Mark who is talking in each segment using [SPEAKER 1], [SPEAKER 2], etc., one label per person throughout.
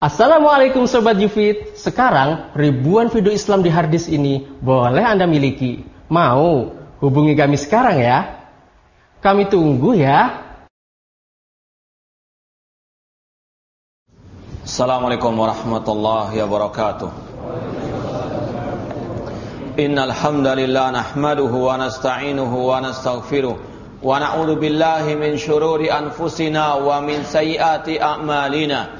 [SPEAKER 1] Assalamualaikum Sobat Yufit. Sekarang ribuan video Islam di harddisk ini boleh Anda miliki. Mau? Hubungi kami sekarang ya? Kami tunggu ya.
[SPEAKER 2] Assalamualaikum warahmatullahi wabarakatuh. Innal hamdalillah nahmaduhu wa nasta'inuhu wa nastaghfiruh wa na'udzu billahi min shururi anfusina wa min sayyiati a'malina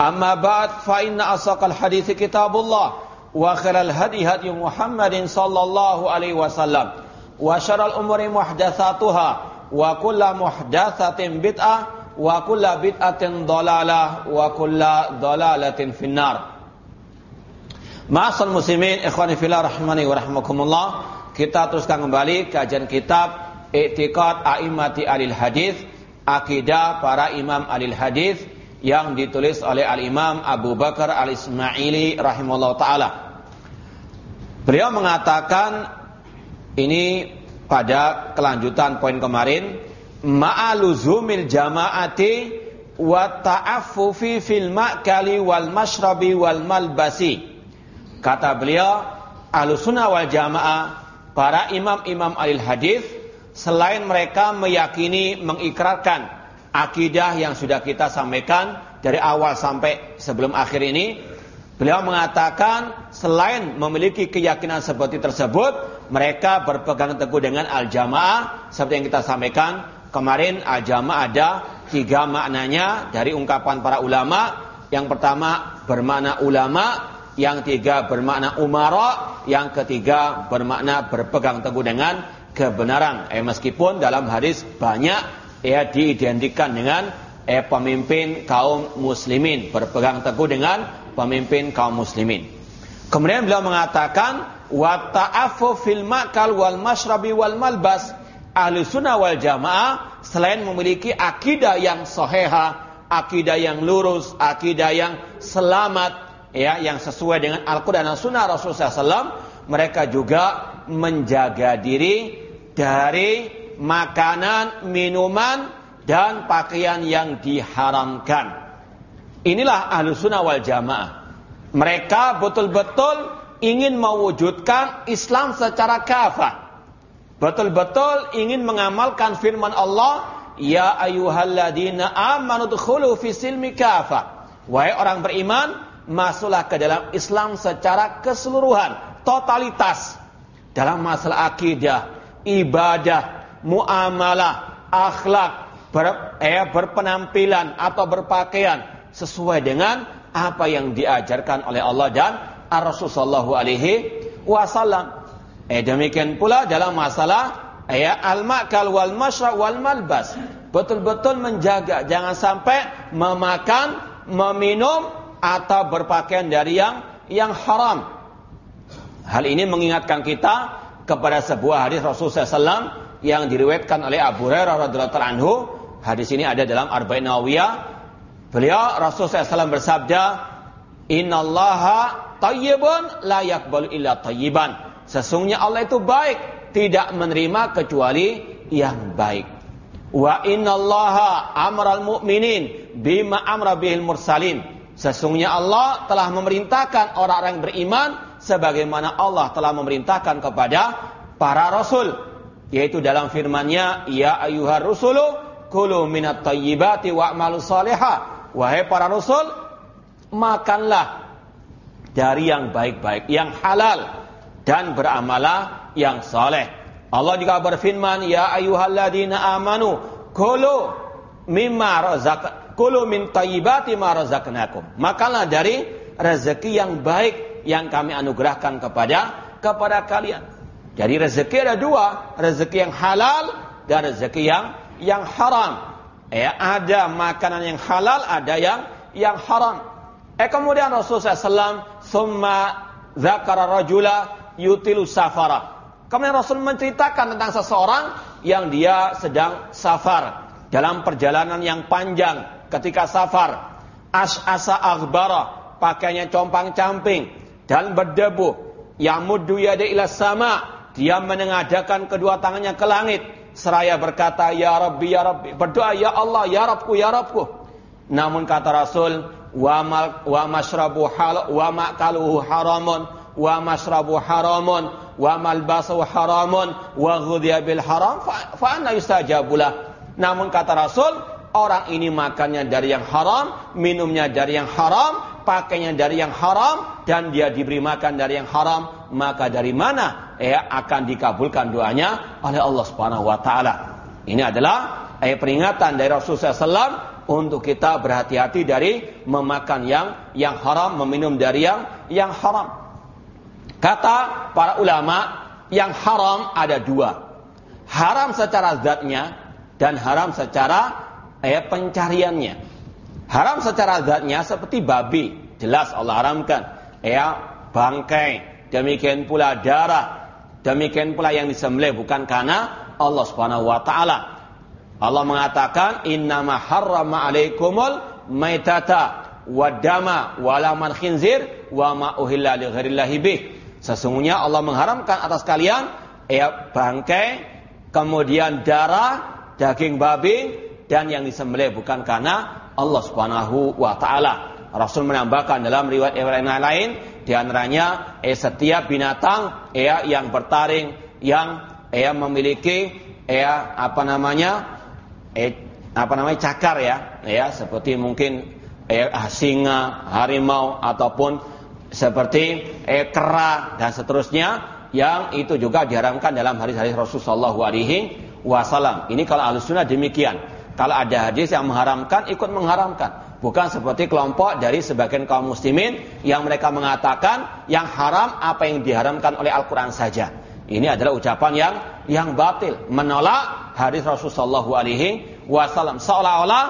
[SPEAKER 2] أما بعد فإن أصدق الحديث كتاب الله وخير الهدي هدي محمد صلى الله عليه وسلم وشر الأمور محدثاتها وكل محدثة بدعة وكل بدعة ضلالة وكل ضلالة في النار Ma'asal muslimin ikhwani fillah rahmani wa rahmakumullah Kita teruskan kembali kajian kitab Iktiqad A'immati Alil Hadis Akidah para imam Alil Hadis yang ditulis oleh Al-Imam Abu Bakar Al-Ismaili rahimahullah taala. Beliau mengatakan ini pada kelanjutan poin kemarin ma'aluzumil jama'ati wa ta'affufi fil ma'kali wal mashrabi wal malbasi. Kata beliau, Ahlussunnah wal Jamaah, para imam-imam alil hadis selain mereka meyakini mengikrarkan akidah yang sudah kita sampaikan dari awal sampai sebelum akhir ini. Beliau mengatakan selain memiliki keyakinan seperti tersebut, mereka berpegang teguh dengan al-jamaah seperti yang kita sampaikan kemarin al-jamaah ada tiga maknanya dari ungkapan para ulama. Yang pertama bermakna ulama, yang tiga bermakna umara, yang ketiga bermakna berpegang teguh dengan kebenaran. Eh, meskipun dalam hadis banyak ya diidentikan dengan eh, pemimpin kaum muslimin, berpegang teguh dengan pemimpin kaum muslimin. Kemudian beliau mengatakan wa ta'affu fil makal wal mashrabi wal malbas. Ahli sunnah wal jamaah selain memiliki akidah yang soheha, akidah yang lurus, akidah yang selamat, ya, yang sesuai dengan Al-Quran dan Sunnah Rasulullah SAW, mereka juga menjaga diri dari makanan, minuman, dan pakaian yang diharamkan. Inilah ahlu sunnah wal jamaah. Mereka betul-betul ingin mewujudkan Islam secara kafah. Betul-betul ingin mengamalkan firman Allah, Ya ayuhalladina amanu dukhulu fi silmi kafah. Wahai orang beriman, masuklah ke dalam Islam secara keseluruhan, totalitas. Dalam masalah akidah, ibadah, muamalah, akhlak, ber, eh, berpenampilan atau berpakaian sesuai dengan apa yang diajarkan oleh Allah dan Rasulullah alaihi wasallam. Eh demikian pula dalam masalah eh, al-makal wal masra wal malbas. Betul-betul menjaga jangan sampai memakan, meminum atau berpakaian dari yang yang haram. Hal ini mengingatkan kita kepada sebuah hadis Rasulullah SAW yang diriwayatkan oleh Abu Hurairah radhiyallahu anhu. Hadis ini ada dalam Arba'in Nawawiyah. Beliau Rasulullah SAW bersabda, "Innallaha tayyibun la yaqbalu illa tayyiban." Sesungguhnya Allah itu baik, tidak menerima kecuali yang baik. Wa innallaha amral mu'minin bima amra bihil mursalin. Sesungguhnya Allah telah memerintahkan orang-orang beriman sebagaimana Allah telah memerintahkan kepada para rasul yaitu dalam firman-Nya ya ayyuhar rusulu kulu minat thayyibati wa'malu salihah wahai para rasul makanlah dari yang baik-baik, yang halal dan beramalah yang soleh. Allah juga berfirman, Ya ayuhalladina amanu, kulu mimma razak, kulu min tayyibati ma razaknakum. Makalah dari rezeki yang baik yang kami anugerahkan kepada kepada kalian. Jadi rezeki ada dua, rezeki yang halal dan rezeki yang yang haram. Ya, ada makanan yang halal, ada yang yang haram. Eh kemudian Rasulullah SAW summa zakara rajula yutilu safara. Kemudian Rasul menceritakan tentang seseorang yang dia sedang safar dalam perjalanan yang panjang ketika safar. As'asa aghbara, pakainya compang-camping dan berdebu. Yamuddu yada ila sama, dia menengadakan kedua tangannya ke langit. Seraya berkata ya Rabbi ya Rabbi. Berdoa ya Allah ya Rabbku ya Rabbku namun kata Rasul wa mal wa hal wa makaluhu haramun wa mashrabu haramun wa malbasu haramun wa bil haram fa, fa yustajabulah namun kata Rasul orang ini makannya dari yang haram minumnya dari yang haram pakainya dari yang haram dan dia diberi makan dari yang haram maka dari mana ya akan dikabulkan doanya oleh Allah Subhanahu wa taala ini adalah eh, peringatan dari Rasulullah SAW untuk kita berhati-hati dari memakan yang yang haram, meminum dari yang yang haram. Kata para ulama, yang haram ada dua. Haram secara zatnya dan haram secara eh, pencariannya. Haram secara zatnya seperti babi, jelas Allah haramkan. Ya, bangkai, demikian pula darah, demikian pula yang disembelih bukan karena Allah Subhanahu wa taala. Allah mengatakan innama harrama alaikumul maitata wadama walaman khinzir wa ma uhilla li ghairillahi bih. Sesungguhnya Allah mengharamkan atas kalian ya bangkai, kemudian darah, daging babi dan yang disembelih bukan karena Allah Subhanahu wa taala. Rasul menambahkan dalam riwayat yang lain di antaranya eh, setiap binatang ya yang bertaring yang ya memiliki ya apa namanya eh, apa namanya cakar ya ya seperti mungkin eh, singa harimau ataupun seperti eh, kera dan seterusnya yang itu juga diharamkan dalam hadis-hadis Rasulullah Wasallam. Ini kalau ahli sunnah demikian. Kalau ada hadis yang mengharamkan, ikut mengharamkan. Bukan seperti kelompok dari sebagian kaum muslimin yang mereka mengatakan yang haram apa yang diharamkan oleh Al-Quran saja. Ini adalah ucapan yang yang batil, menolak hadis Rasulullah Wasallam. Seolah-olah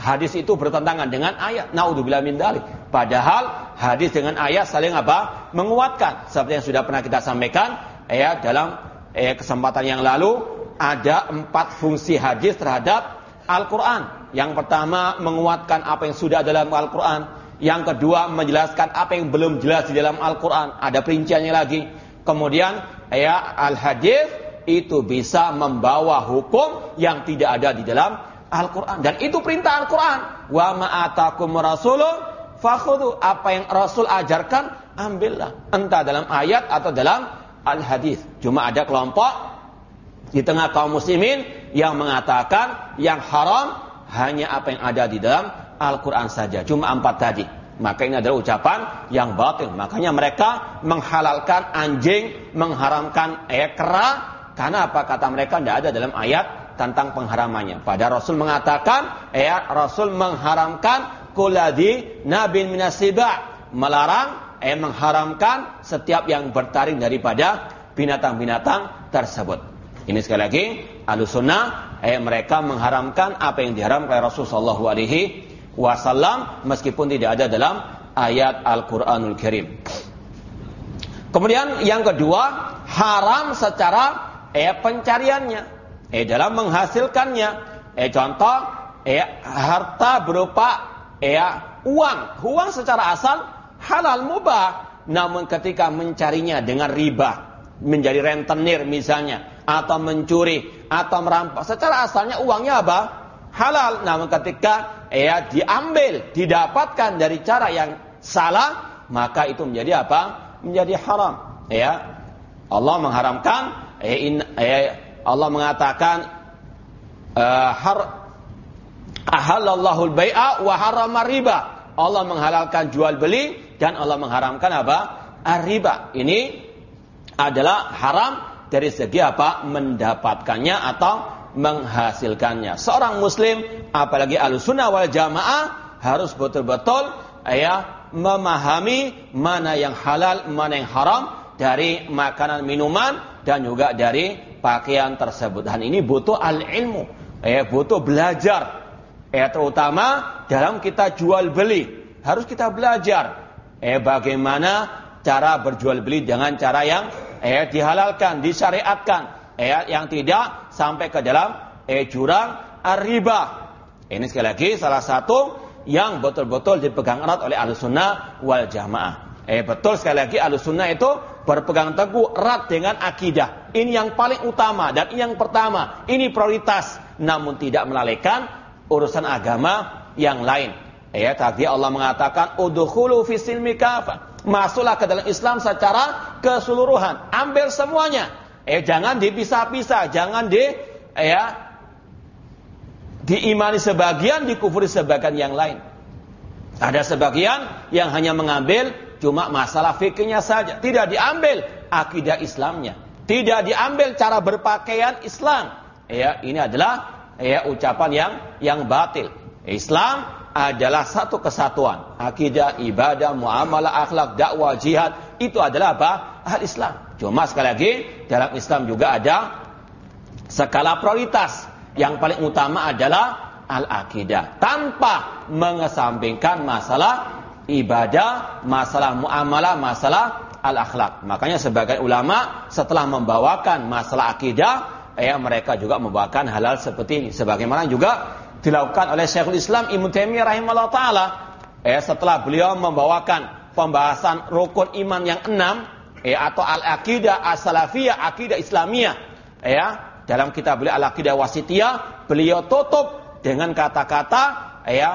[SPEAKER 2] hadis itu bertentangan dengan ayat. Naudzubillah min dalik. Padahal hadis dengan ayat saling apa? Menguatkan. Seperti yang sudah pernah kita sampaikan ya dalam eh, kesempatan yang lalu ada empat fungsi hadis terhadap Al-Quran. Yang pertama menguatkan apa yang sudah dalam Al-Quran. Yang kedua menjelaskan apa yang belum jelas di dalam Al-Quran. Ada perinciannya lagi. Kemudian ya al-hadis itu bisa membawa hukum yang tidak ada di dalam Al-Quran. Dan itu perintah Al-Quran. Wa ma'atakum rasulun fakhudu. Apa yang Rasul ajarkan, ambillah. Entah dalam ayat atau dalam al-hadis. Cuma ada kelompok di tengah kaum muslimin yang mengatakan yang haram hanya apa yang ada di dalam Al-Quran saja. Cuma empat tadi. Maka ini adalah ucapan yang batil. Makanya mereka menghalalkan anjing, mengharamkan ekra. Karena apa kata mereka tidak ada dalam ayat tentang pengharamannya. Pada Rasul mengatakan, ya Rasul mengharamkan kuladi nabi minasiba. Melarang, eh mengharamkan setiap yang bertaring daripada binatang-binatang tersebut. Ini sekali lagi, alusuna, eh mereka mengharamkan apa yang diharamkan oleh Rasulullah SAW wasallam meskipun tidak ada dalam ayat Al-Qur'anul Karim. Kemudian yang kedua, haram secara eh pencariannya, eh dalam menghasilkannya. Eh contoh, eh harta berupa eh uang. Uang secara asal halal mubah, namun ketika mencarinya dengan riba, menjadi rentenir misalnya, atau mencuri, atau merampas, secara asalnya uangnya apa? Halal. Namun ketika ya diambil, didapatkan dari cara yang salah, maka itu menjadi apa? Menjadi haram. Ya. Allah mengharamkan eh, in, eh, Allah mengatakan uh, har ahallallahu al-bai'a wa riba. Allah menghalalkan jual beli dan Allah mengharamkan apa? Riba. Ini adalah haram dari segi apa? Mendapatkannya atau menghasilkannya. Seorang muslim, apalagi al-sunnah wal jamaah, harus betul-betul ya, memahami mana yang halal, mana yang haram dari makanan minuman dan juga dari pakaian tersebut. Dan ini butuh al-ilmu, ya, butuh belajar. Ya, terutama dalam kita jual beli. Harus kita belajar eh bagaimana cara berjual beli dengan cara yang eh dihalalkan, disyariatkan, eh yang tidak sampai ke dalam eh jurang riba. Ini sekali lagi salah satu yang betul-betul dipegang erat oleh Ahlussunnah wal Jamaah. Eh betul sekali lagi Ahlussunnah itu berpegang teguh erat dengan akidah. Ini yang paling utama dan ini yang pertama. Ini prioritas namun tidak melalaikan urusan agama yang lain. Ya, tadi Allah mengatakan udkhulu fi silmi Masuklah ke dalam Islam secara keseluruhan. Ambil semuanya. Eh jangan dipisah-pisah, jangan di ya diimani sebagian, dikufuri sebagian yang lain. Ada sebagian yang hanya mengambil cuma masalah fikihnya saja, tidak diambil akidah Islamnya, tidak diambil cara berpakaian Islam. Ya, ini adalah ya ucapan yang yang batil. Islam adalah satu kesatuan. Akidah, ibadah, muamalah, akhlak, dakwah, jihad itu adalah apa? Hal Islam. Cuma sekali lagi dalam Islam juga ada skala prioritas. Yang paling utama adalah al-akidah tanpa mengesampingkan masalah ibadah, masalah muamalah, masalah al-akhlak. Makanya sebagai ulama setelah membawakan masalah akidah, ya mereka juga membawakan halal seperti ini. Sebagaimana juga dilakukan oleh Syekhul Islam Ibnu Taimiyah rahimahullah taala. Eh, setelah beliau membawakan pembahasan rukun iman yang enam eh, atau al-aqidah as-salafiyah akidah Islamiyah ya dalam kitab beliau al-aqidah wasitiyah beliau tutup dengan kata-kata ya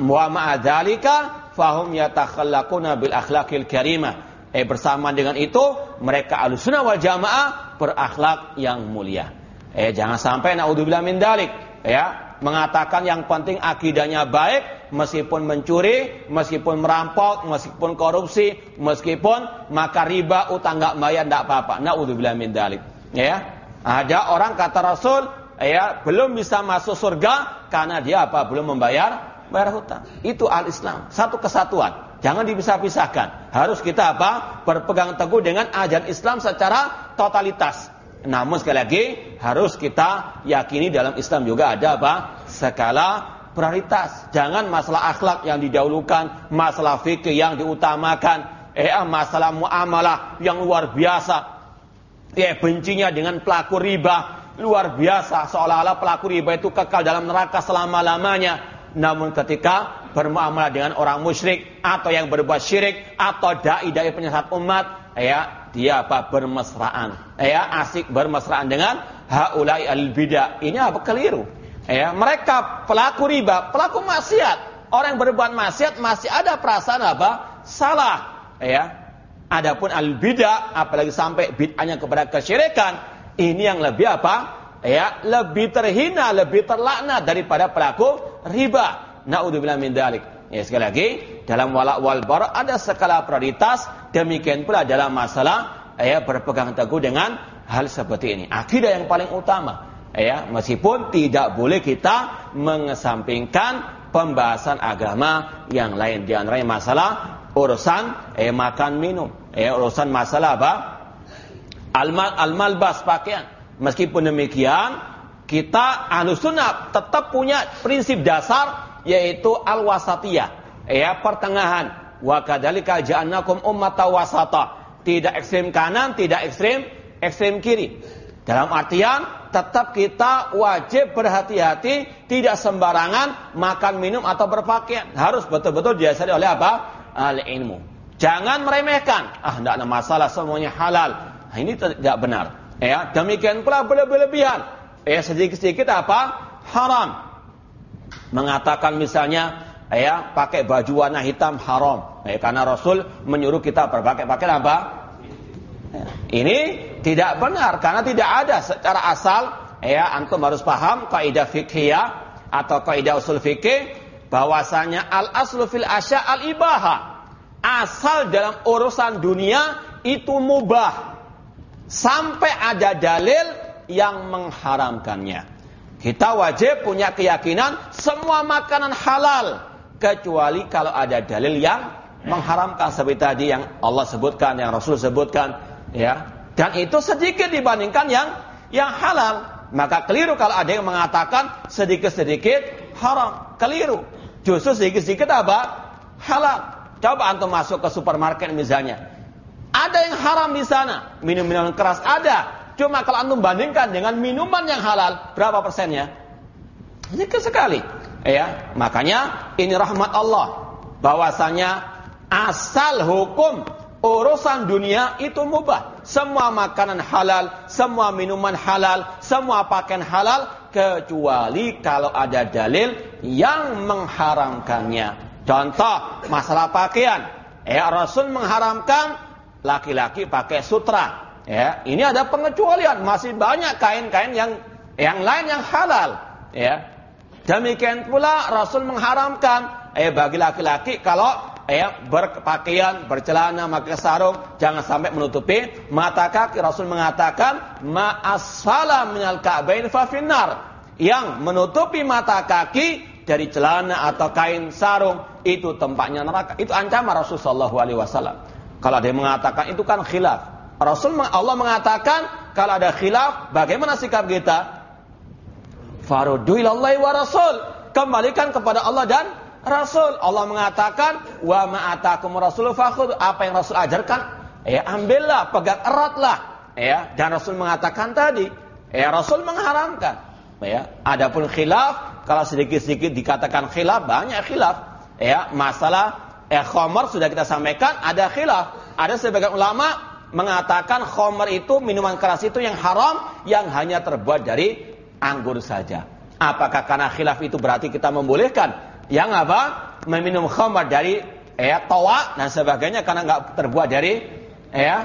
[SPEAKER 2] wa ma'adzalika fahum yatakhallaquna bil akhlaqil karimah. Eh bersama dengan itu mereka alusuna wal jamaah berakhlak yang mulia. Eh jangan sampai naudzubillah min dalik ya mengatakan yang penting akidahnya baik meskipun mencuri, meskipun merampok, meskipun korupsi, meskipun maka riba utang nggak bayar tidak apa-apa. Nauzubillah min dalik. Ya. Ada orang kata Rasul, ya, belum bisa masuk surga karena dia apa? Belum membayar bayar hutang. Itu al-Islam, satu kesatuan. Jangan dipisah-pisahkan. Harus kita apa? Berpegang teguh dengan ajaran Islam secara totalitas. Namun sekali lagi harus kita yakini dalam Islam juga ada apa? Skala prioritas. Jangan masalah akhlak yang didahulukan, masalah fikih yang diutamakan, eh masalah muamalah yang luar biasa. Ya bencinya dengan pelaku riba luar biasa seolah-olah pelaku riba itu kekal dalam neraka selama-lamanya. Namun ketika bermuamalah dengan orang musyrik atau yang berbuat syirik atau dai-dai penyesat umat, ya dia apa? Bermesraan. Ya asik bermesraan dengan haulai al bidah ini apa? Keliru. Ya mereka pelaku riba pelaku maksiat. Orang yang berbuat maksiat masih ada perasaan apa? Salah. Ya adapun al bidah apalagi sampai bid'ahnya kepada kesyirikan ini yang lebih apa? Ya lebih terhina lebih terlaknat daripada pelaku riba. Naudzubillah min dalik Ya sekali lagi dalam walak wal bar ada skala prioritas demikian pula dalam masalah ya berpegang teguh dengan hal seperti ini. Akidah yang paling utama ya meskipun tidak boleh kita mengesampingkan pembahasan agama yang lain di antaranya masalah urusan eh, makan minum ya urusan masalah apa almal almalbas pakaian meskipun demikian kita ahlu tetap punya prinsip dasar yaitu al-wasatiyah, ya pertengahan. Wa kadzalika ja'alnakum ummatan wasata. Tidak ekstrem kanan, tidak ekstrem ekstrem kiri. Dalam artian tetap kita wajib berhati-hati tidak sembarangan makan minum atau berpakaian. Harus betul-betul diasari oleh apa? Al ilmu. Jangan meremehkan. Ah, tidak ada masalah semuanya halal. Nah, ini tidak benar. Ya, demikian pula berlebihan. Ya, sedikit-sedikit apa? Haram mengatakan misalnya ya pakai baju warna hitam haram. Ya, karena Rasul menyuruh kita berpakai pakai apa? Ini tidak benar karena tidak ada secara asal ya antum harus paham kaidah fikih atau kaidah usul fikih bahwasanya al aslu fil asya al ibaha asal dalam urusan dunia itu mubah. Sampai ada dalil yang mengharamkannya. Kita wajib punya keyakinan semua makanan halal kecuali kalau ada dalil yang mengharamkan seperti tadi yang Allah sebutkan, yang Rasul sebutkan, ya. Dan itu sedikit dibandingkan yang yang halal. Maka keliru kalau ada yang mengatakan sedikit-sedikit haram. Keliru. Justru sedikit-sedikit apa? Halal. Coba antum masuk ke supermarket misalnya. Ada yang haram di sana. Minum-minuman keras ada. Cuma kalau antum bandingkan dengan minuman yang halal, berapa persennya? Sedikit sekali. Ya, makanya ini rahmat Allah. Bahwasanya asal hukum urusan dunia itu mubah. Semua makanan halal, semua minuman halal, semua pakaian halal kecuali kalau ada dalil yang mengharamkannya. Contoh masalah pakaian. Ya Rasul mengharamkan laki-laki pakai sutra. Ya, ini ada pengecualian, masih banyak kain-kain yang yang lain yang halal, ya. Demikian pula Rasul mengharamkan eh bagi laki-laki kalau ya berpakaian, bercelana, maka sarung, jangan sampai menutupi mata kaki. Rasul mengatakan, ma'asfala minal ka'bain fa finnar. Yang menutupi mata kaki dari celana atau kain sarung itu tempatnya neraka. Itu ancaman Rasul sallallahu alaihi wasallam. Kalau yang mengatakan itu kan khilaf. Rasul Allah mengatakan kalau ada khilaf, bagaimana sikap kita? Farudu ilallahi wa rasul. Kembalikan kepada Allah dan Rasul. Allah mengatakan, "Wa ma'atakum rasul fakhud." Apa yang Rasul ajarkan, ya ambillah, pegang eratlah. Ya, dan Rasul mengatakan tadi, ya Rasul mengharamkan. Ya, adapun khilaf, kalau sedikit-sedikit dikatakan khilaf, banyak khilaf. Ya, masalah eh khamar sudah kita sampaikan, ada khilaf. Ada sebagian ulama mengatakan khamar itu minuman keras itu yang haram yang hanya terbuat dari anggur saja. Apakah karena khilaf itu berarti kita membolehkan? yang apa? Meminum khamar dari ya tawa dan sebagainya karena nggak terbuat dari ya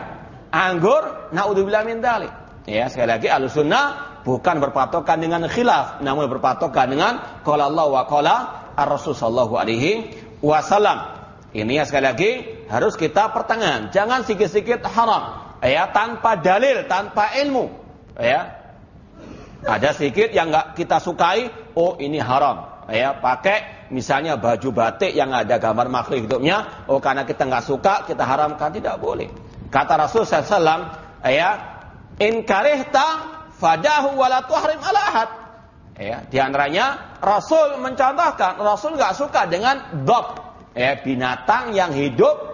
[SPEAKER 2] anggur. Naudzubillah min dalik. Ya, sekali lagi Ahlussunnah bukan berpatokan dengan khilaf, namun berpatokan dengan qala Allah wa qala Ar-Rasul alaihi wasallam. Ini ya sekali lagi harus kita pertengahan. Jangan sikit-sikit haram. Ya, tanpa dalil, tanpa ilmu. Ya. Ada sedikit yang nggak kita sukai, oh ini haram. Ya, pakai misalnya baju batik yang ada gambar makhluk hidupnya, oh karena kita nggak suka, kita haramkan tidak boleh. Kata Rasul SAW, ya, in karihta fadahu wala tuhrim ala ahad. Ya, di antaranya Rasul mencontohkan, Rasul nggak suka dengan dob, ya, binatang yang hidup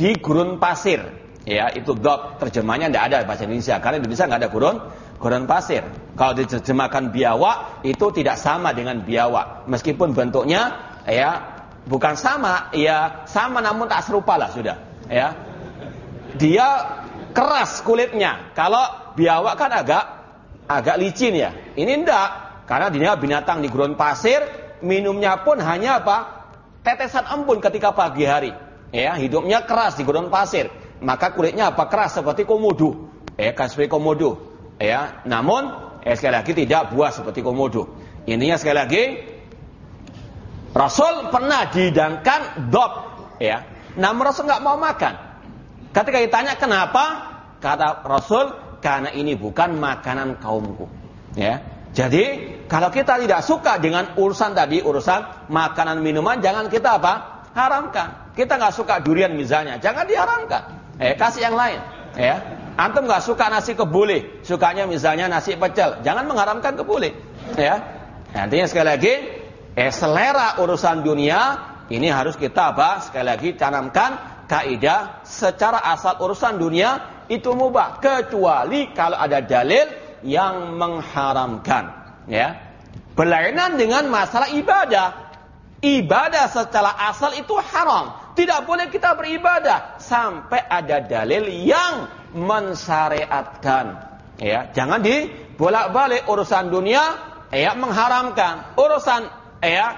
[SPEAKER 2] di gurun pasir. Ya, itu dob terjemahnya tidak ada bahasa Indonesia karena Indonesia nggak ada gurun gurun pasir. Kalau diterjemahkan biawak itu tidak sama dengan biawak. Meskipun bentuknya ya bukan sama, ya sama namun tak serupa lah sudah. Ya. Dia keras kulitnya. Kalau biawak kan agak agak licin ya. Ini enggak. Karena dia binatang di gurun pasir, minumnya pun hanya apa? Tetesan embun ketika pagi hari. Ya, hidupnya keras di gurun pasir. Maka kulitnya apa? Keras seperti komodo. Ya, seperti komodo. Ya, namun eh, sekali lagi tidak buah seperti komodo. Ininya sekali lagi Rasul pernah dihidangkan dop, ya. Namun Rasul nggak mau makan. Ketika ditanya kenapa, kata Rasul, karena ini bukan makanan kaumku. Ya. Jadi kalau kita tidak suka dengan urusan tadi, urusan makanan minuman, jangan kita apa? Haramkan. Kita nggak suka durian misalnya, jangan diharamkan. Eh, kasih yang lain. Ya. Antum nggak suka nasi kebuli, sukanya misalnya nasi pecel, jangan mengharamkan kebuli. Ya. Nantinya sekali lagi, eh selera urusan dunia ini harus kita apa? Sekali lagi tanamkan kaidah secara asal urusan dunia itu mubah kecuali kalau ada dalil yang mengharamkan, ya. Berlainan dengan masalah ibadah. Ibadah secara asal itu haram. Tidak boleh kita beribadah sampai ada dalil yang mensyariatkan. Ya, jangan dibolak-balik urusan dunia ya mengharamkan. Urusan ya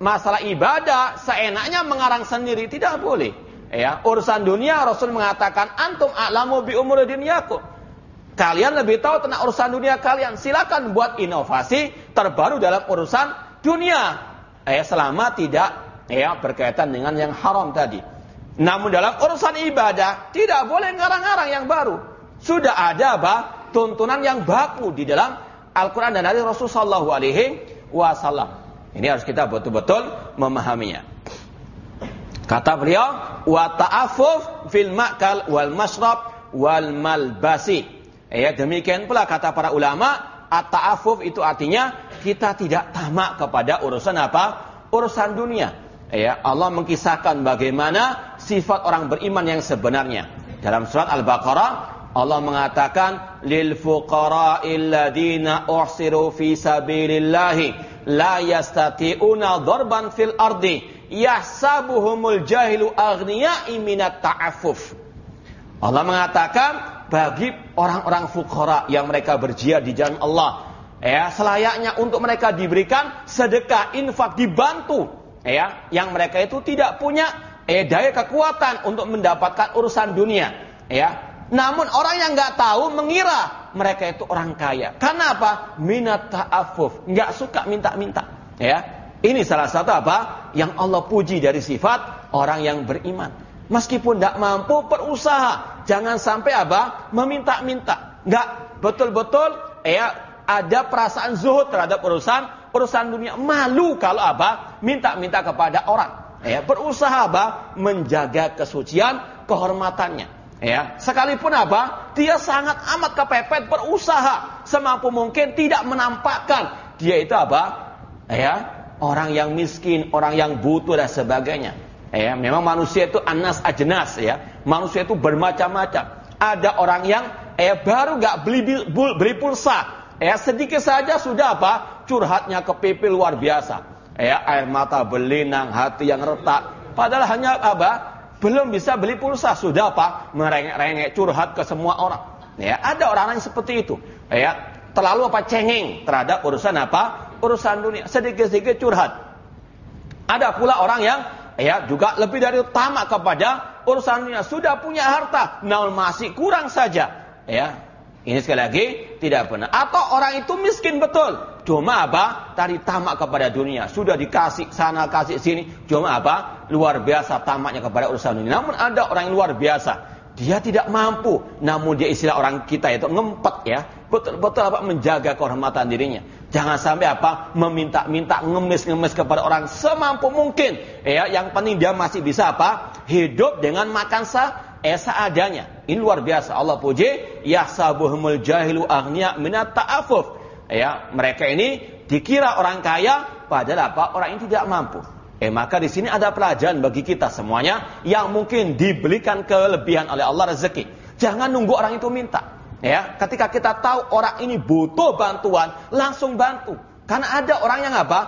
[SPEAKER 2] masalah ibadah seenaknya mengarang sendiri tidak boleh. Ya, urusan dunia Rasul mengatakan antum a'lamu bi umuri dunyakum. Kalian lebih tahu tentang urusan dunia kalian. Silakan buat inovasi terbaru dalam urusan dunia. Ya, selama tidak ya berkaitan dengan yang haram tadi. Namun dalam urusan ibadah tidak boleh ngarang-ngarang yang baru. Sudah ada apa? Tuntunan yang baku di dalam Al-Quran dan dari Rasulullah Shallallahu Alaihi Wasallam. Ini harus kita betul-betul memahaminya. Kata beliau, wa ta'afuf fil ma'kal wal masrab wal malbasi. Ya, demikian pula kata para ulama, at-ta'afuf itu artinya kita tidak tamak kepada urusan apa? Urusan dunia. Ya, Allah mengkisahkan bagaimana sifat orang beriman yang sebenarnya. Dalam surat Al-Baqarah Allah mengatakan lil fuqara'il ladina uhsiru fi sabilillahi la yastati'una darban fil ardi yahsabuhumul jahilu aghniya'i minat ta'affuf. Allah mengatakan bagi orang-orang fukara yang mereka berjihad di jalan Allah, ya selayaknya untuk mereka diberikan sedekah, infak, dibantu, ya yang mereka itu tidak punya eh, daya kekuatan untuk mendapatkan urusan dunia, ya. Namun orang yang nggak tahu mengira mereka itu orang kaya. Karena apa? Minat ta'affuf, nggak suka minta-minta, ya. Ini salah satu apa? Yang Allah puji dari sifat orang yang beriman. Meskipun tidak mampu berusaha, jangan sampai apa? Meminta-minta. Enggak betul-betul ya ada perasaan zuhud terhadap urusan urusan dunia. Malu kalau apa? Minta-minta kepada orang. Ya, berusaha apa? Menjaga kesucian, kehormatannya. Ya, sekalipun apa? Dia sangat amat kepepet berusaha semampu mungkin tidak menampakkan dia itu apa? Ya, orang yang miskin, orang yang butuh dan sebagainya. Ya, memang manusia itu anas ajenas ya. Manusia itu bermacam-macam. Ada orang yang eh baru nggak beli beli pulsa, ya sedikit saja sudah apa? Curhatnya ke pipi luar biasa. Ya, air mata belinang, hati yang retak. Padahal hanya apa? Belum bisa beli pulsa, sudah apa? Merengek-rengek curhat ke semua orang. Ya, ada orang yang seperti itu. Ya, terlalu apa cengeng terhadap urusan apa? urusan dunia, sedikit-sedikit curhat. Ada pula orang yang ya juga lebih dari tamak kepada urusan dunia, sudah punya harta, namun masih kurang saja. Ya, ini sekali lagi tidak benar. Atau orang itu miskin betul, cuma apa? Tadi tamak kepada dunia, sudah dikasih sana kasih sini, cuma apa? Luar biasa tamaknya kepada urusan dunia. Namun ada orang yang luar biasa, dia tidak mampu, namun dia istilah orang kita itu ngempet ya, betul-betul apa menjaga kehormatan dirinya. Jangan sampai apa meminta-minta ngemis-ngemis kepada orang semampu mungkin. Ya, yang penting dia masih bisa apa? Hidup dengan makan sa eh seadanya. Ini luar biasa. Allah puji, yahsabuhumul jahilu aghnia minat ta'afuf. Ya, mereka ini dikira orang kaya padahal apa? Orang ini tidak mampu. Eh maka di sini ada pelajaran bagi kita semuanya yang mungkin diberikan kelebihan oleh Allah rezeki. Jangan nunggu orang itu minta. Ya, ketika kita tahu orang ini butuh bantuan, langsung bantu. Karena ada orang yang apa?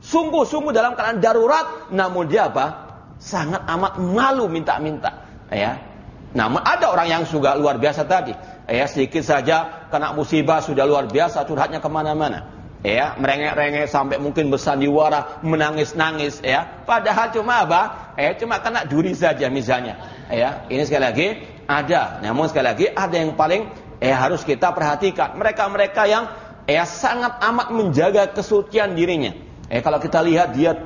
[SPEAKER 2] Sungguh-sungguh dalam keadaan darurat, namun dia apa? Sangat amat malu minta-minta. Ya. Namun ada orang yang juga luar biasa tadi. Ya, sedikit saja kena musibah sudah luar biasa, curhatnya ke mana-mana. Ya, merengek-rengek sampai mungkin bersandiwara, menangis-nangis. Ya, padahal cuma apa? Ya, cuma kena duri saja misalnya. Ya, ini sekali lagi ada. Namun sekali lagi ada yang paling eh harus kita perhatikan. Mereka-mereka yang eh sangat amat menjaga kesucian dirinya. Eh kalau kita lihat dia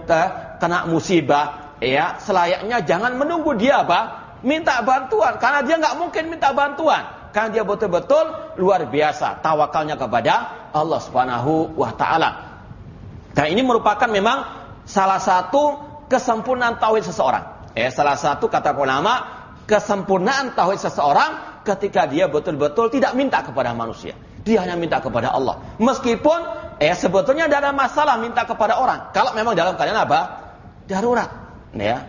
[SPEAKER 2] kena musibah, ya selayaknya jangan menunggu dia apa? Minta bantuan karena dia nggak mungkin minta bantuan. Karena dia betul-betul luar biasa tawakalnya kepada Allah Subhanahu wa taala. Dan ini merupakan memang salah satu kesempurnaan tauhid seseorang. Eh salah satu kata ulama kesempurnaan tauhid seseorang ketika dia betul-betul tidak minta kepada manusia. Dia hanya minta kepada Allah. Meskipun eh sebetulnya ada masalah minta kepada orang. Kalau memang dalam keadaan apa? Darurat. Ya.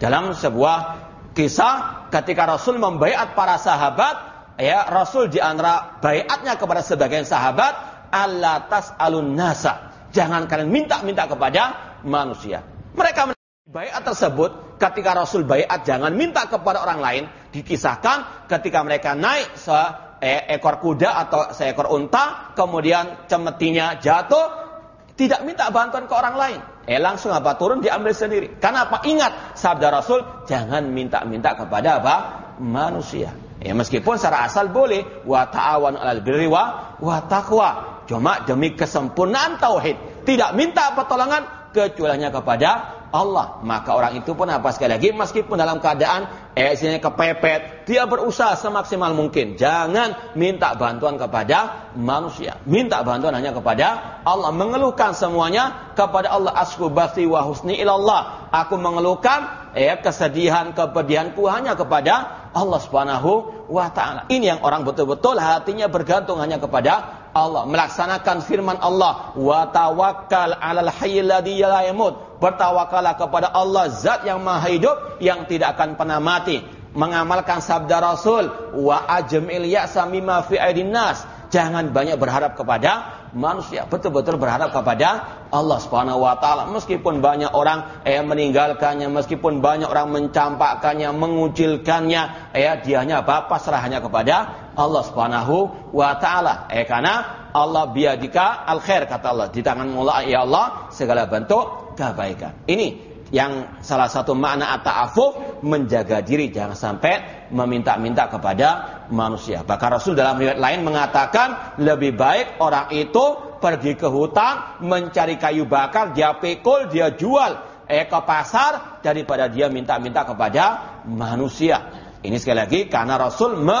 [SPEAKER 2] Dalam sebuah kisah ketika Rasul membaiat para sahabat, ya Rasul di antara baiatnya kepada sebagian sahabat, Allah alun nasa. Jangan kalian minta-minta kepada manusia. Mereka Bayat tersebut ketika Rasul bayat jangan minta kepada orang lain dikisahkan ketika mereka naik seekor kuda atau seekor unta kemudian cemetinya jatuh tidak minta bantuan ke orang lain. Eh langsung apa? Turun diambil sendiri. Karena apa? Ingat sabda Rasul jangan minta-minta kepada apa? Manusia. Ya meskipun secara asal boleh wa ta'awan alal birri wa wa taqwa. Cuma demi kesempurnaan tauhid. Tidak minta pertolongan kecuali kepada Allah. Maka orang itu pun apa sekali lagi meskipun dalam keadaan eh istilahnya kepepet, dia berusaha semaksimal mungkin. Jangan minta bantuan kepada manusia. Minta bantuan hanya kepada Allah. Mengeluhkan semuanya kepada Allah. Asqubati wa husni ilallah. Aku mengeluhkan eh kesedihan, kepedihanku hanya kepada Allah Subhanahu wa taala. Ini yang orang betul-betul hatinya bergantung hanya kepada Allah, melaksanakan firman Allah, wa tawakkal 'alal hayyil la yamut. Bertawakallah kepada Allah zat yang maha hidup yang tidak akan pernah mati. Mengamalkan sabda Rasul, wa ajmil ya'sa mimma fi nas. Jangan banyak berharap kepada manusia. Betul-betul berharap kepada Allah Subhanahu wa taala. Meskipun banyak orang eh meninggalkannya meskipun banyak orang mencampakkannya mengucilkannya eh dianya apa? Pasrah hanya kepada Allah Subhanahu wa taala. Eh karena Allah biadika al khair kata Allah. Di tangan Allah ya Allah segala bentuk kebaikan ini yang salah satu makna at-ta'affuf menjaga diri jangan sampai meminta-minta kepada manusia. Bahkan Rasul dalam riwayat lain mengatakan lebih baik orang itu pergi ke hutan mencari kayu bakar, dia pikul, dia jual eh ke pasar daripada dia minta-minta kepada manusia. Ini sekali lagi karena Rasul me,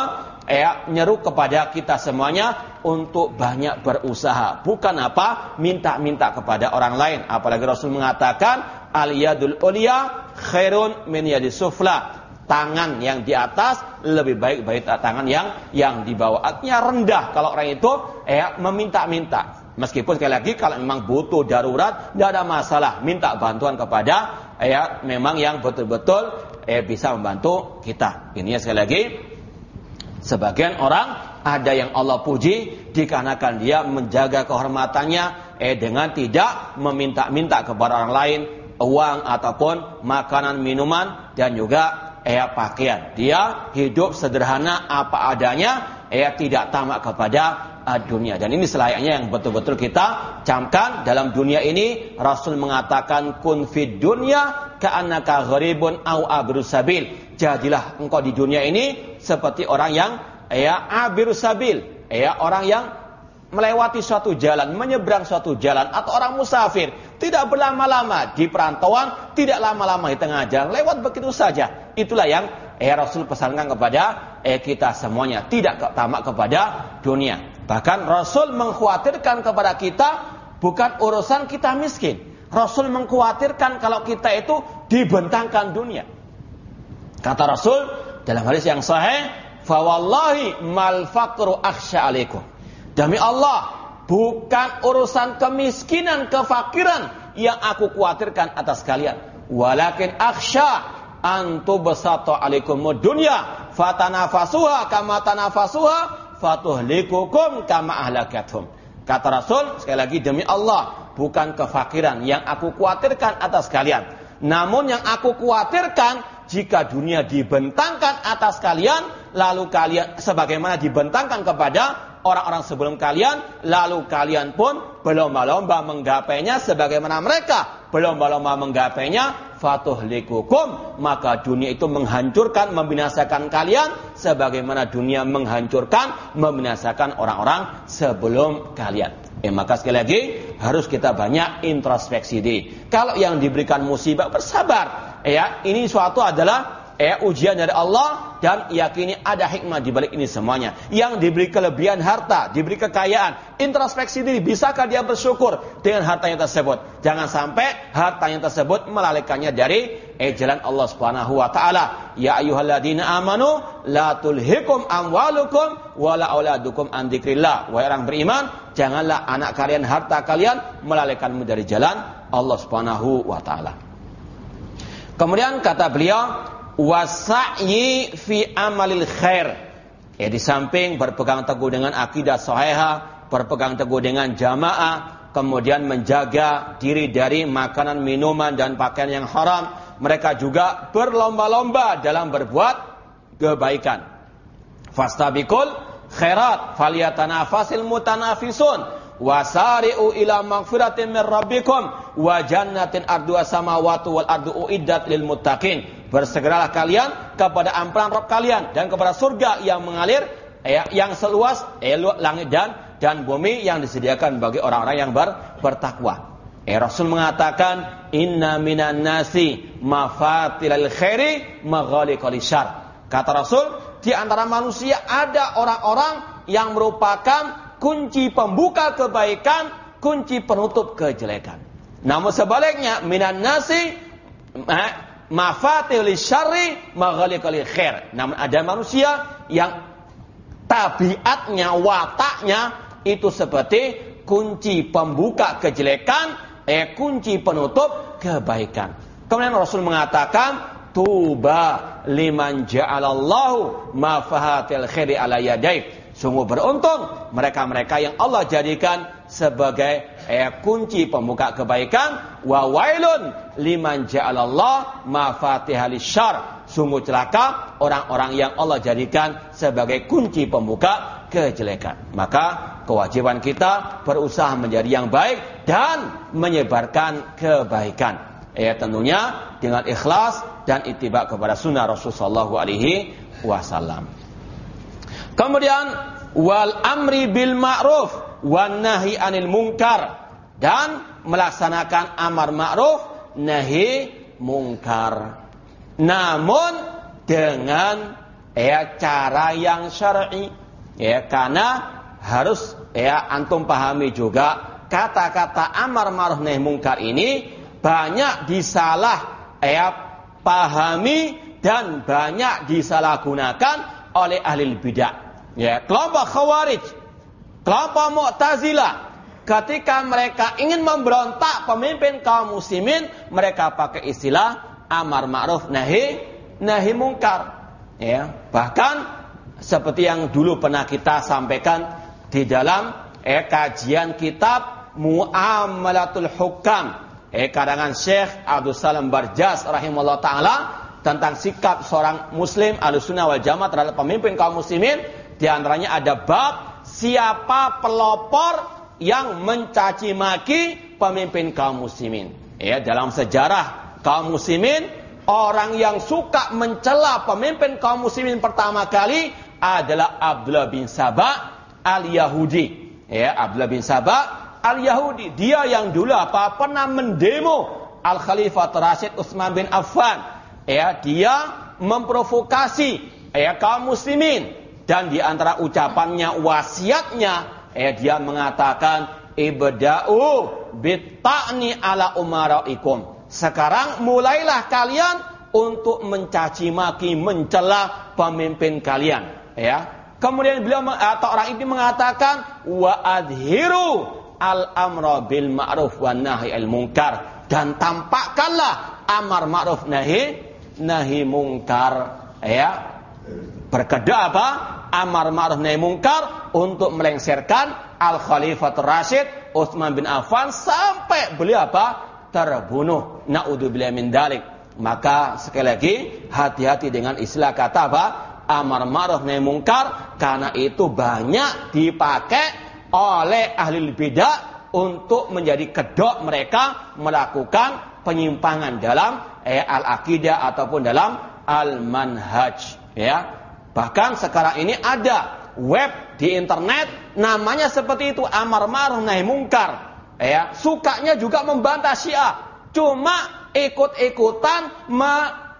[SPEAKER 2] eh, menyeru kepada kita semuanya untuk banyak berusaha, bukan apa minta-minta kepada orang lain. Apalagi Rasul mengatakan al-yadul ulia khairun min yadis sufla. Tangan yang di atas lebih baik dari tangan yang yang di bawah. Artinya rendah kalau orang itu eh meminta-minta. Meskipun sekali lagi kalau memang butuh darurat, tidak ada masalah. Minta bantuan kepada eh, memang yang betul-betul eh, bisa membantu kita. Ini ya sekali lagi. Sebagian orang ada yang Allah puji dikarenakan dia menjaga kehormatannya eh dengan tidak meminta-minta kepada orang lain uang ataupun makanan minuman dan juga ia pakaian. Dia hidup sederhana apa adanya, ia tidak tamak kepada dunia. Dan ini selayaknya yang betul-betul kita camkan dalam dunia ini Rasul mengatakan kun fid dunya ka'annaka gharibun au abrusabil. Jadilah engkau di dunia ini seperti orang yang ya abrusabil, ya orang yang melewati suatu jalan, menyeberang suatu jalan atau orang musafir, tidak berlama-lama di perantauan, tidak lama-lama di tengah jalan, lewat begitu saja. Itulah yang eh Rasul pesankan kepada eh kita semuanya, tidak tamak kepada dunia. Bahkan Rasul mengkhawatirkan kepada kita bukan urusan kita miskin. Rasul mengkhawatirkan kalau kita itu dibentangkan dunia. Kata Rasul dalam hadis yang sahih, "Fa wallahi mal faqru akhsha alaikum." Demi Allah, bukan urusan kemiskinan, kefakiran yang aku khawatirkan atas kalian. Walakin akhsha antu besata alaikum dunya fatanafasuha kama tanafasuha fatuhlikukum kama ahlakathum. Kata Rasul, sekali lagi demi Allah, bukan kefakiran yang aku khawatirkan atas kalian. Namun yang aku khawatirkan jika dunia dibentangkan atas kalian, lalu kalian sebagaimana dibentangkan kepada orang-orang sebelum kalian, lalu kalian pun berlomba-lomba menggapainya sebagaimana mereka berlomba-lomba menggapainya, fatuhlikukum, maka dunia itu menghancurkan, membinasakan kalian sebagaimana dunia menghancurkan, membinasakan orang-orang sebelum kalian. Ya, maka sekali lagi harus kita banyak introspeksi diri. Kalau yang diberikan musibah bersabar. Ya, ini suatu adalah eh, ujian dari Allah dan yakini ada hikmah di balik ini semuanya. Yang diberi kelebihan harta, diberi kekayaan, introspeksi diri, bisakah dia bersyukur dengan hartanya tersebut? Jangan sampai hartanya tersebut melalaikannya dari eh, jalan Allah Subhanahu wa taala. Ya ayyuhalladzina amanu la tulhikum amwalukum wala auladukum an dzikrillah. Wahai orang beriman, janganlah anak kalian, harta kalian melalaikanmu dari jalan Allah Subhanahu wa taala. Kemudian kata beliau, wasa'yi fi amalil khair. Ya di samping berpegang teguh dengan akidah sahihah, berpegang teguh dengan jamaah, kemudian menjaga diri dari makanan, minuman dan pakaian yang haram, mereka juga berlomba-lomba dalam berbuat kebaikan. Fastabikul khairat falyatanafasil mutanafisun wasari'u ila magfiratin min rabbikum wa jannatin ardu samawati wal ardu uiddat lil muttaqin Bersegeralah kalian kepada ampunan Rabb kalian dan kepada surga yang mengalir ya, yang seluas eh, langit dan dan bumi yang disediakan bagi orang-orang yang ber, bertakwa. Eh Rasul mengatakan inna minan nasi mafatilal khairi maghaliqal syar. Kata Rasul, di antara manusia ada orang-orang yang merupakan kunci pembuka kebaikan, kunci penutup kejelekan. Namun sebaliknya minan nasi mafatilal syarri maghaliqal khair. Namun ada manusia yang tabiatnya, wataknya itu seperti kunci pembuka kejelekan eh kunci penutup kebaikan. Kemudian Rasul mengatakan tuba liman ja'alallahu mafahatil khairi ala yadai. Sungguh beruntung mereka-mereka yang Allah jadikan sebagai eh, kunci pembuka kebaikan wa wailun liman ja'alallah mafatihal syar. Sungguh celaka orang-orang yang Allah jadikan sebagai kunci pembuka kejelekan. Maka kewajiban kita berusaha menjadi yang baik dan menyebarkan kebaikan. Ya tentunya dengan ikhlas dan ittiba kepada sunnah Rasulullah Alaihi Wasallam. Kemudian wal amri bil ma'ruf wan nahi anil munkar dan melaksanakan amar ma'ruf nahi munkar. Namun dengan ya cara yang syar'i ya karena harus ya antum pahami juga kata-kata amar ma'ruf nahi mungkar ini banyak disalah ya pahami dan banyak disalahgunakan oleh ahli bidah. Ya, kelompok Khawarij, kelompok Mu'tazilah ketika mereka ingin memberontak pemimpin kaum muslimin, mereka pakai istilah amar ma'ruf nahi nahi mungkar. Ya, bahkan seperti yang dulu pernah kita sampaikan di dalam eh, kajian kitab Muamalatul Hukam eh, karangan Syekh Abdul Salam Barjas rahimahullah taala tentang sikap seorang muslim Ahlussunnah wal Jamaah terhadap pemimpin kaum muslimin di antaranya ada bab siapa pelopor yang mencaci maki pemimpin kaum muslimin ya dalam sejarah kaum muslimin orang yang suka mencela pemimpin kaum muslimin pertama kali adalah Abdullah bin Sabah al-Yahudi. Ya, Abdullah bin Sabah al-Yahudi. Dia yang dulu apa? Pernah mendemo Al-Khalifah Rasid Utsman bin Affan. Ya, dia memprovokasi ya kaum muslimin dan di antara ucapannya wasiatnya ya dia mengatakan ibda'u bita'ni ala umaraikum. Sekarang mulailah kalian untuk mencaci maki, mencela pemimpin kalian, ya. Kemudian beliau atau orang ini mengatakan wa adhiru al amra bil ma'ruf wa nahi al munkar dan tampakkanlah amar ma'ruf nahi nahi munkar ya berkedah apa? Amar ma'ruf nahi munkar untuk melengsarkan al khalifatul rasyid Utsman bin Affan sampai beliau apa? Terbunuh. Naudzubillah min dalik. Maka sekali lagi hati-hati dengan istilah kata apa? Amar ma'ruf nahi mungkar karena itu banyak dipakai oleh ahli bidah untuk menjadi kedok mereka melakukan penyimpangan dalam eh, al-aqidah ataupun dalam al-manhaj ya. Bahkan sekarang ini ada web di internet namanya seperti itu amar ma'ruf nahi mungkar ya. Sukanya juga membantah Syiah. Cuma ikut-ikutan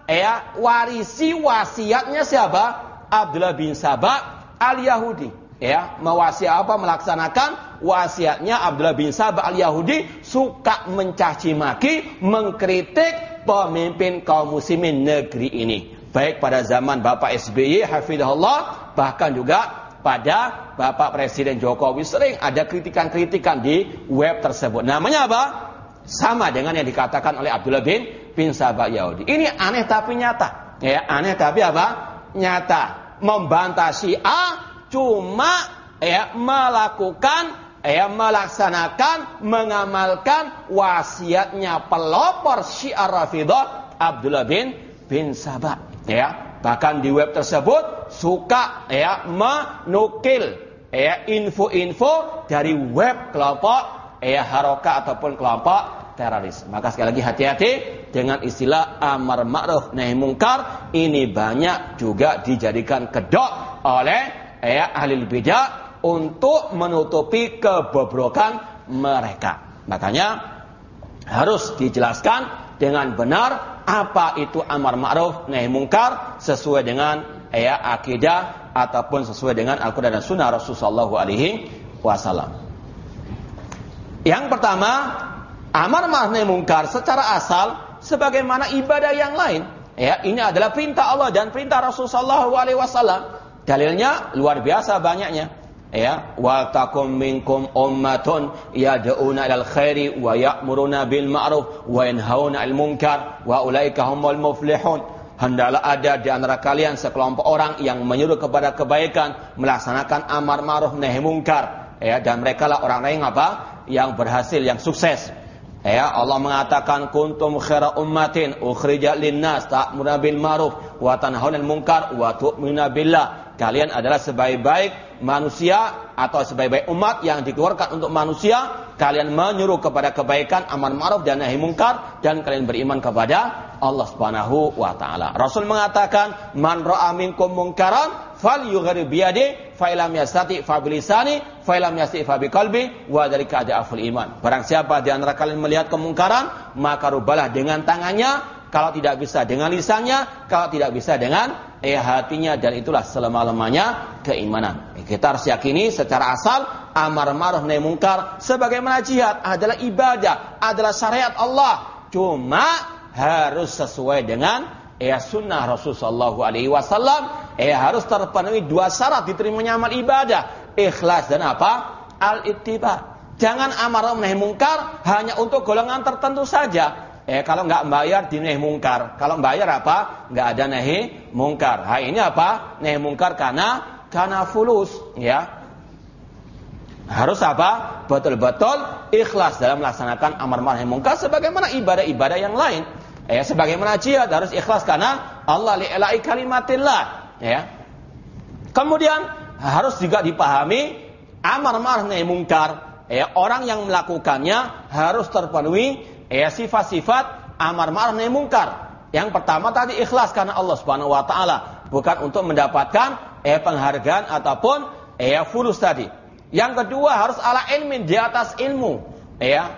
[SPEAKER 2] ya warisi wasiatnya siapa? Abdullah bin Sabah al-Yahudi. Ya, mewasi apa melaksanakan wasiatnya Abdullah bin Sabah al-Yahudi suka mencaci maki, mengkritik pemimpin kaum muslimin negeri ini. Baik pada zaman Bapak SBY hafizahullah bahkan juga pada Bapak Presiden Jokowi sering ada kritikan-kritikan di web tersebut. Namanya apa? Sama dengan yang dikatakan oleh Abdullah bin bin Sabah Yahudi. Ini aneh tapi nyata. Ya, aneh tapi apa? Nyata. Membantah Syiah cuma ya melakukan ya melaksanakan mengamalkan wasiatnya pelopor Syiah Rafidah Abdullah bin bin Sabah ya bahkan di web tersebut suka ya menukil ya info-info dari web kelompok ya haroka ataupun kelompok teroris. Maka sekali lagi hati-hati dengan istilah amar ma'ruf nahi mungkar ini banyak juga dijadikan kedok oleh ya ahli bidah untuk menutupi kebobrokan mereka. Makanya harus dijelaskan dengan benar apa itu amar ma'ruf nahi mungkar sesuai dengan ya akidah ataupun sesuai dengan Al-Qur'an dan Sunnah Rasulullah alaihi wasallam. Yang pertama, amar ma'ruf nahi mungkar secara asal sebagaimana ibadah yang lain. Ya, ini adalah perintah Allah dan perintah Rasulullah alaihi wasallam. Dalilnya luar biasa banyaknya ya wa takum minkum ummatun yad'una ilal khairi wa ya'muruna bil ma'ruf wa yanhauna 'anil munkar wa ulaika humul muflihun. Hendaklah ada di antara kalian sekelompok orang yang menyuruh kepada kebaikan melaksanakan amar ma'ruf nahi munkar ya dan mereka lah orang-orang yang apa? Yang berhasil yang sukses Ya, Allah mengatakan kuntum khaira ummatin ukhrijat linnas ta'muruna bil ma'ruf wa tanhauna munkar wa tu'minuna billah Kalian adalah sebaik-baik manusia atau sebaik-baik umat yang dikeluarkan untuk manusia. Kalian menyuruh kepada kebaikan, amar ma'ruf dan nahi mungkar dan kalian beriman kepada Allah Subhanahu wa taala. Rasul mengatakan, "Man ra'a minkum mungkaran falyughayyir bi yadihi, fa illam yastati fa bilisani, fa illam yastati fa biqalbi, wa dzalika adaful iman." Barang siapa di antara kalian melihat kemungkaran, maka rubalah dengan tangannya, kalau tidak bisa dengan lisannya, kalau tidak bisa dengan eh hatinya dan itulah selama-lamanya keimanan. Kita harus yakini secara asal amar ma'ruf nahi mungkar sebagaimana jihad adalah ibadah, adalah syariat Allah. Cuma harus sesuai dengan eh sunnah Rasulullah alaihi wasallam, eh harus terpenuhi dua syarat diterimanya amal ibadah, ikhlas dan apa? Al-ittiba. Jangan amar nahi mungkar hanya untuk golongan tertentu saja. Eh kalau nggak bayar di mungkar. Kalau bayar apa? Nggak ada nahi mungkar. Nah, ini apa? Nahi mungkar karena karena fulus, ya. Harus apa? Betul-betul ikhlas dalam melaksanakan amar ma'ruf nahi mungkar sebagaimana ibadah-ibadah yang lain. Eh sebagaimana jihad harus ikhlas karena Allah li'la'i kalimatillah, ya. Kemudian harus juga dipahami amar ma'ruf nahi mungkar. Ya, orang yang melakukannya harus terpenuhi ya sifat-sifat amar ma'ruf nahi mungkar. Yang pertama tadi ikhlas karena Allah Subhanahu wa taala, bukan untuk mendapatkan eh penghargaan ataupun eh fulus tadi. Yang kedua harus ala ilmin di atas ilmu. Ya.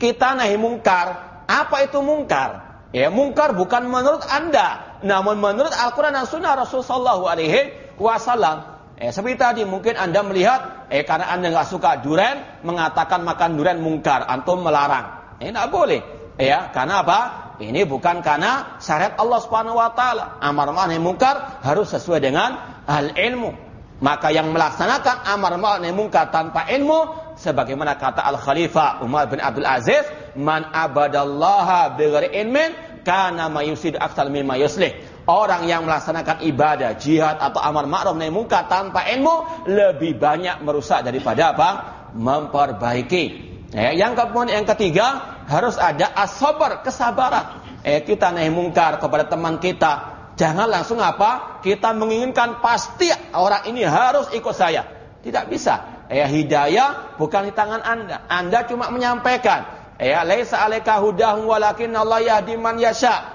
[SPEAKER 2] Kita nahi mungkar. Apa itu mungkar? Ya, mungkar bukan menurut Anda, namun menurut Al-Qur'an dan Sunnah Rasulullah alaihi wasallam. Eh, seperti tadi mungkin Anda melihat eh karena Anda nggak suka duren mengatakan makan duren mungkar, antum melarang. Ini tidak boleh. Ya, karena apa? Ini bukan karena syariat Allah Subhanahu wa taala. Amar ma'ruf nahi munkar harus sesuai dengan al ilmu. Maka yang melaksanakan amar ma'ruf nahi munkar tanpa ilmu sebagaimana kata Al Khalifah Umar bin Abdul Aziz, "Man abadallaha bighairi ilmin kana mayusid aktsal mimma yuslih." Orang yang melaksanakan ibadah, jihad atau amar ma'ruf nahi munkar tanpa ilmu lebih banyak merusak daripada apa? Memperbaiki. Ya, yang kemudian yang ketiga harus ada asobar kesabaran. Eh kita nahi mungkar kepada teman kita, jangan langsung apa? Kita menginginkan pasti orang ini harus ikut saya. Tidak bisa. Eh hidayah bukan di tangan Anda. Anda cuma menyampaikan. Eh laisa alaika hudahum walakin Allah yahdi man yasha.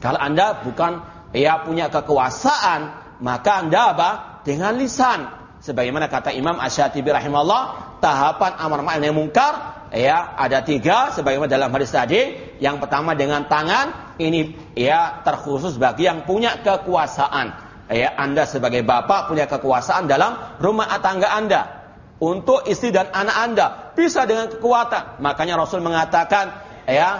[SPEAKER 2] Kalau Anda bukan ya punya kekuasaan, maka Anda apa? Dengan lisan. Sebagaimana kata Imam Asyatibi rahimahullah, tahapan amar ma'ruf nahi mungkar ya ada tiga sebagaimana dalam hadis tadi yang pertama dengan tangan ini ya terkhusus bagi yang punya kekuasaan ya Anda sebagai bapak punya kekuasaan dalam rumah tangga Anda untuk istri dan anak Anda bisa dengan kekuatan makanya Rasul mengatakan ya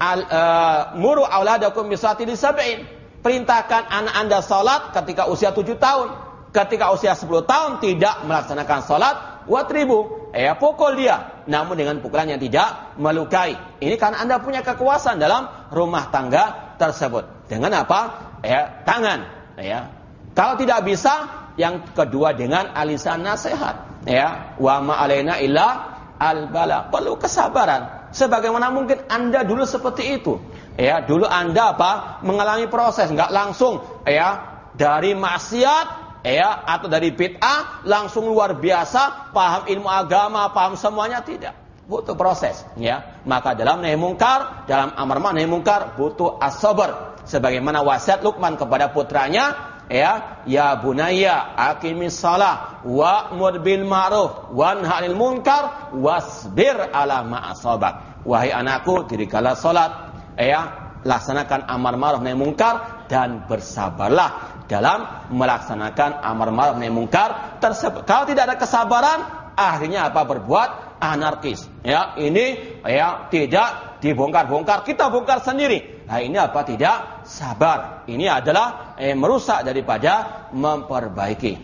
[SPEAKER 2] al uh, muru auladakum bisati sab'in perintahkan anak Anda salat ketika usia tujuh tahun ketika usia 10 tahun tidak melaksanakan salat watribu ya pukul dia, namun dengan pukulan yang tidak melukai. Ini karena Anda punya kekuasaan dalam rumah tangga tersebut. Dengan apa? Ya, tangan, ya. Kalau tidak bisa, yang kedua dengan alisan nasihat, ya. Wa ma alaina illa al bala. Perlu kesabaran. Sebagaimana mungkin Anda dulu seperti itu. Ya, dulu Anda apa? Mengalami proses, nggak langsung ya dari maksiat ya atau dari bid'ah langsung luar biasa paham ilmu agama paham semuanya tidak butuh proses ya maka dalam nahi mungkar dalam amar ma'ruf nahi mungkar butuh as-sabr sebagaimana wasiat Luqman kepada putranya ya ya bunayya aqimis shalah wa'mur bil ma'ruf wanha 'anil munkar wasbir ala ma wahai anakku dirikanlah salat ya laksanakan amar ma'ruf nahi mungkar dan bersabarlah dalam melaksanakan amar ma'ruf nahi mungkar tersebut kalau tidak ada kesabaran akhirnya apa? Berbuat anarkis. Ya ini ya tidak dibongkar-bongkar kita bongkar sendiri nah ini apa? Tidak sabar. Ini adalah eh, merusak daripada memperbaiki.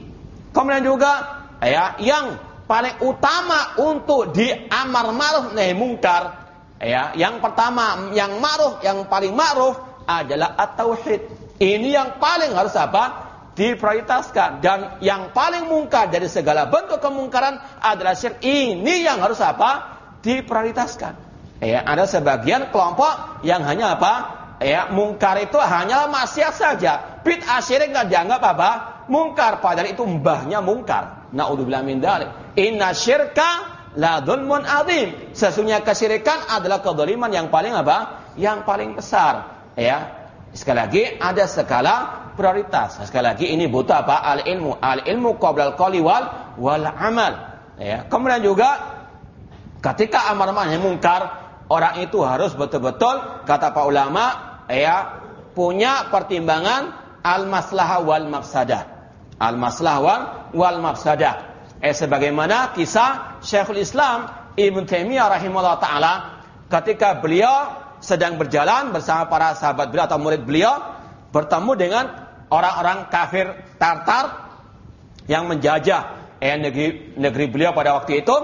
[SPEAKER 2] Kemudian juga ya yang paling utama untuk di amar ma'ruf nahi mungkar ya yang pertama yang ma'ruf yang paling ma'ruf adalah at-tauhid. Ini yang paling harus apa? Diprioritaskan. Dan yang paling mungkar dari segala bentuk kemungkaran adalah syirik ini yang harus apa? Diprioritaskan. Ya ada sebagian kelompok yang hanya apa ya mungkar itu hanyalah maksiat saja. Bid'ah syirik nggak dianggap apa mungkar padahal itu mbahnya mungkar. Naudzubillah min dzalik inna syirka la dzulmun azim sesungguhnya kesyirikan adalah kedzaliman yang paling apa? Yang paling besar. Ya sekali lagi ada skala prioritas. Sekali lagi ini butuh apa? Al ilmu al ilmu qabla al qawli wal wal amal. Ya kemudian juga ketika amar ma'ruf mungkar orang itu harus betul-betul kata pak ulama ya punya pertimbangan al maslahah wal mafsadah al maslahah wal wal mafsadah Eh sebagaimana kisah Syekhul Islam Ibn Taimiyah rahimahullah taala ketika beliau sedang berjalan bersama para sahabat beliau atau murid beliau bertemu dengan orang-orang kafir Tartar yang menjajah eh negeri negeri beliau pada waktu itu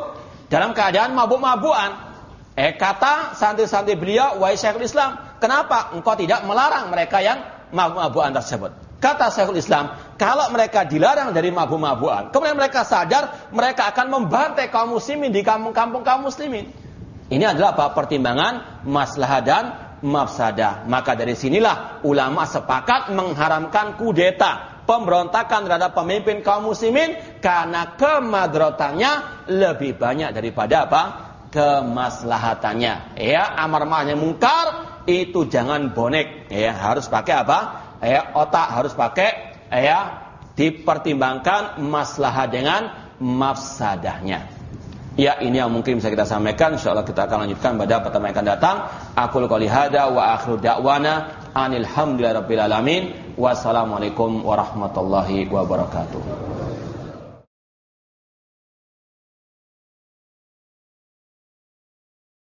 [SPEAKER 2] dalam keadaan mabuk-mabukan. Eh kata santri-santri beliau, wahai Syekhul Islam, kenapa engkau tidak melarang mereka yang mabuk-mabukan tersebut? Kata Syekhul Islam, kalau mereka dilarang dari mabuk-mabukan, kemudian mereka sadar mereka akan membantai kaum muslimin di kampung-kampung kaum muslimin. Ini adalah apa? Pertimbangan maslahat dan mafsadah. Maka dari sinilah ulama sepakat mengharamkan kudeta, pemberontakan terhadap pemimpin kaum muslimin karena kemadrotannya lebih banyak daripada apa? Kemaslahatannya. Ya, amar mungkar itu jangan bonek, ya, harus pakai apa? ya otak harus pakai ya dipertimbangkan maslahat dengan mafsadahnya. Ya ini yang mungkin bisa kita sampaikan Insyaallah kita akan lanjutkan pada pertemuan yang akan datang Aku qouli hada wa akhiru da'wana Anilhamdulillahirabbil alamin Wassalamualaikum warahmatullahi wabarakatuh